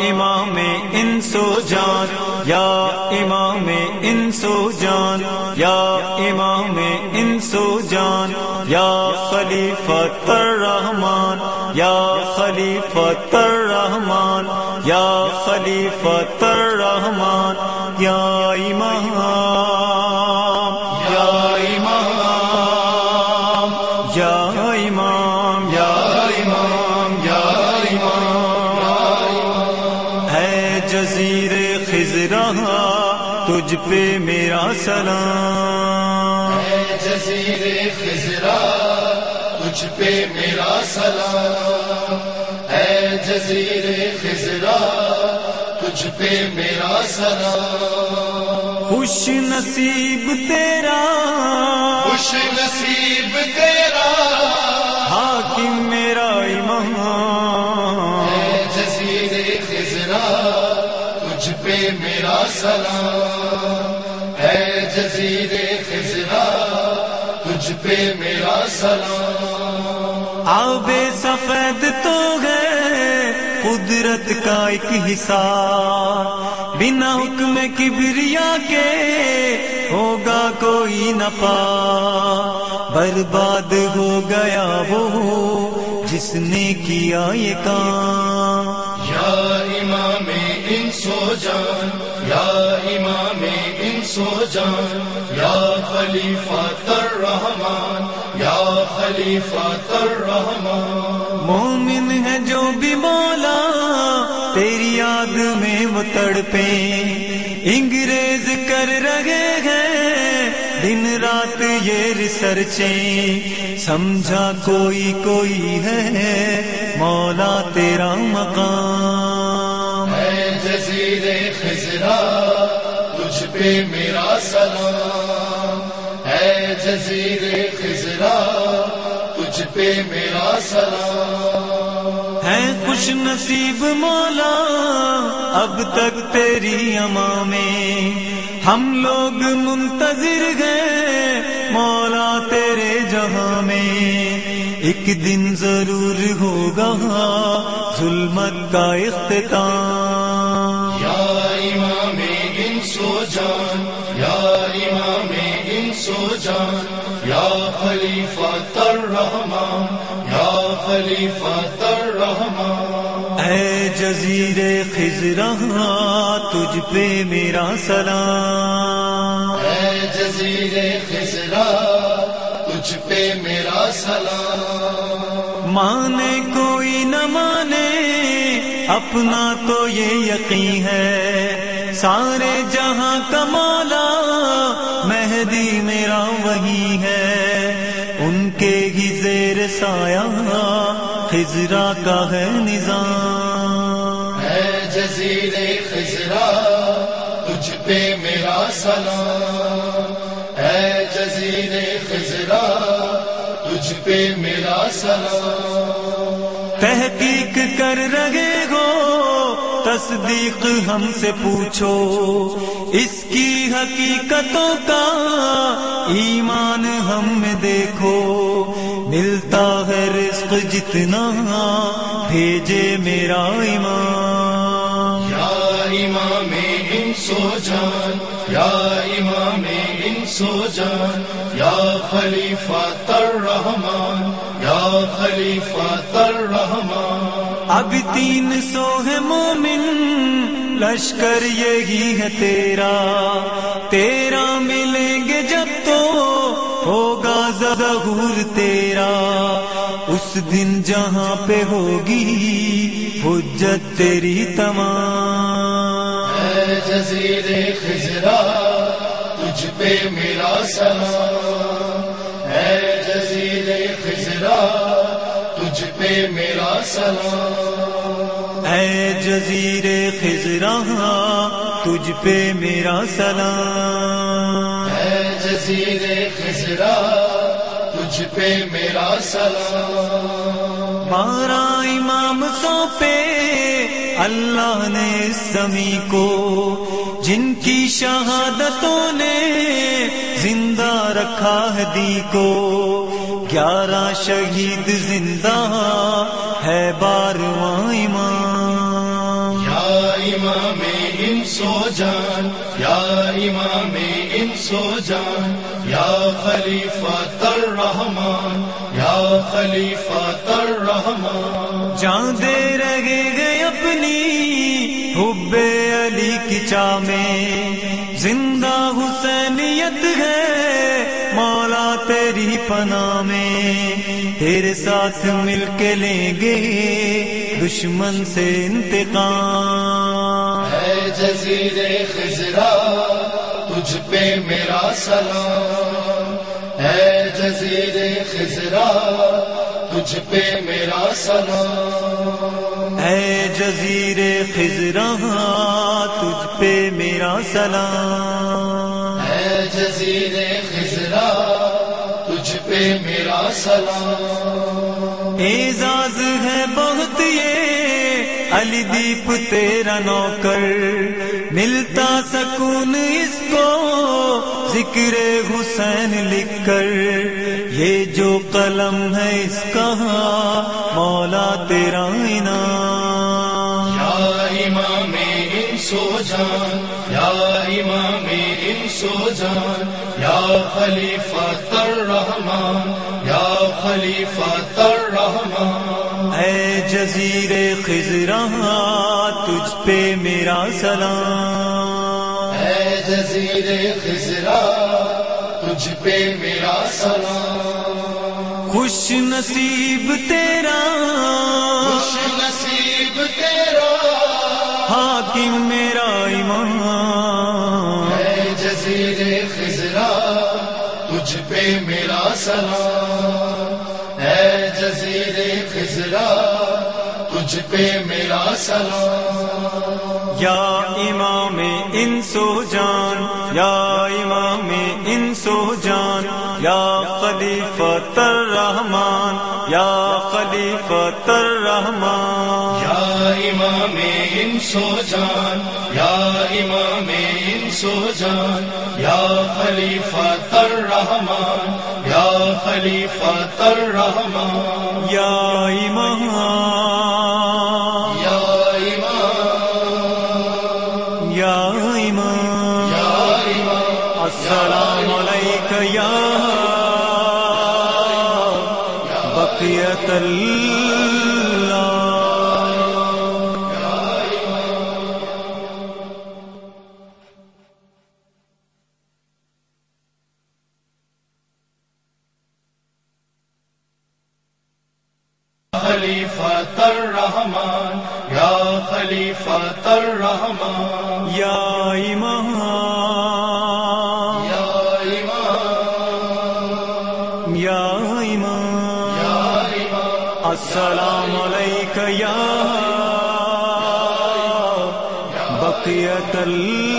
امام انسو جان، یا امام انسو جان، یا امام انسو جان، یا خلیفہ الرحمان یا خلیفہ الرحمان یا خلیفہ الرحمان یا تجھ پہ میرا سلام۔ جزیر خزرا تجھ پہ میرا سلام۔ ہے جزیر خزرا تجھ پہ میرا سلام۔ خوش نصیب تیرا۔ خوش نصیب تیرا۔ حاکم میرا ہے پہ میرا سلام ہے جزیر خزرا تجھ پہ میرا سلام۔ آب سفید تو ہے قدرت کا ایک حصہ۔ بنا حکم کبریا کے ہوگا کوئی نفا برباد ہو گیا وہ جس نے کیا یہ کام۔ یا امام سو جان، یا امام ان سو جان، یا خلیفہ تر رحمان، یا خلیفہ تر رحمان۔ مومن ہے جو بھی مولا، تیری یاد میں وہ تڑپے۔ انگریز کر رہے ہیں، دن رات یہ ریسرچیں سمجھا کوئی کوئی ہے، مولا تیرا مقام۔ جزیر خزرا تجھ پہ میرا سلام۔ ہے جزیر خزرا تجھ پہ میرا سلام۔ ہے خوش نصیب مولا، اب تک تیری اما میں۔ ہم لوگ منتظر گئے مولا تیرے جہاں میں۔ ایک دن ضرور ہوگا ظلمت کا اختتام۔ جان یا امام ان سو جان یا خلیفہ تر رحمان یا خلیفہ تر رحمان اے جزیر خزرا تجھ پہ میرا سلام۔ اے جزیر خزرا تجھ پہ میرا سلام۔ مانے کوئی نہ مانے اپنا تو یہ یقین ہے۔ سارے جہاں کا مولا مہدی میرا وہی ہے۔ ان کے ہی زیر سایہ خزرا کا ہے نظام۔ ہے جزیر خزرا تجھ پہ میرا سلام۔ ہے جزیر خزرا تجھ پہ میرا سلام۔ تحقیق کر رہے ہو تصدیق ہم سے پوچھو، اس کی حقیقتوں کا ایمان ہم میں دیکھو۔ ملتا ہے رزق جتنا بھیجے میرا ایمان۔ یا امام ان سو جان، یا امام ان سو جان، یا خلیفہ تر رحمان، یا خلیفہ تر رحمان۔ اب تین سو ہے مومن، لشکر یہی ہے تیرا۔ تیرا ملیں گے جب تو ہوگا ظہور تیرا۔ اس دن جہاں پہ ہوگی حجت تیری تمام۔ اے جزیر خزرا تجھ پہ میرا سلام۔ پہ میرا سلام۔ اے جزیر خزرا تجھ پہ میرا سلام۔ اے جزیر خزرا تجھ پہ میرا سلام۔ بارہ امام سونپے اللہ نے اس زمیں کو جن کی شہادتوں نے زندہ رکھا دی کو۔ گیارہ شہید زندہ ہے بارواں امام۔ یا امام ان سو جان یا امام ان سو جان یا خلیفہ تر رحمان یا خلیفہ تر رحمان۔ جان دے رہے گئے اپنی حب علی کی چا میں۔ زندہ حسینیت ہے مولا تیری پنا میں۔ تیرے ساتھ مل کے لیں گے دشمن سے انتقام۔ ہے جزیر خزرا تجھ پہ میرا سلام۔ ہے جزیر خزرا تجھ پہ میرا سلام۔ اے جزیر خزرا تجھ پہ میرا سلام۔ ہے جزیر خزرا پہ میرا سلام۔ اعزاز ہے بہت یہ، علی دیپ تیرا نوکر۔ ملتا سکون اس کو، ذکر حسین لکھ کر۔ یہ جو قلم ہے اس کا، مولا تیرا انعام۔ امام ان سو جان یا امام ان سو جان یا خلیفہ تر رحمان یا خلیفہ تر رحمان اے جزیر خزرا تجھ پہ میرا سلام۔ اے جزیر خزرا تجھ پہ میرا سلام۔ خوش نصیب تیرا حاکم میرا ایمان۔ جزیر خزرا تجھ پہ میرا سلام۔ اے جزیر خزرا تجھ پہ میرا سلام۔ یا امام ان سو جان یا امام ان سو جان یا خلیفۃ الرحمان یا خلیفۃ الرحمان یا امام ان سو جان یا امام ان سو جان یا خلیفہ تر رحمان یا خلیفہ تر رحمان یا امام یا امام یا امام یا امام السلام علیک یا بقیت اللہ. خلیفہ تر رحمان یا خلیفہ تر رحمان یا امام یا امام یا امام یا امام السلام علیک یا بقیت اللہ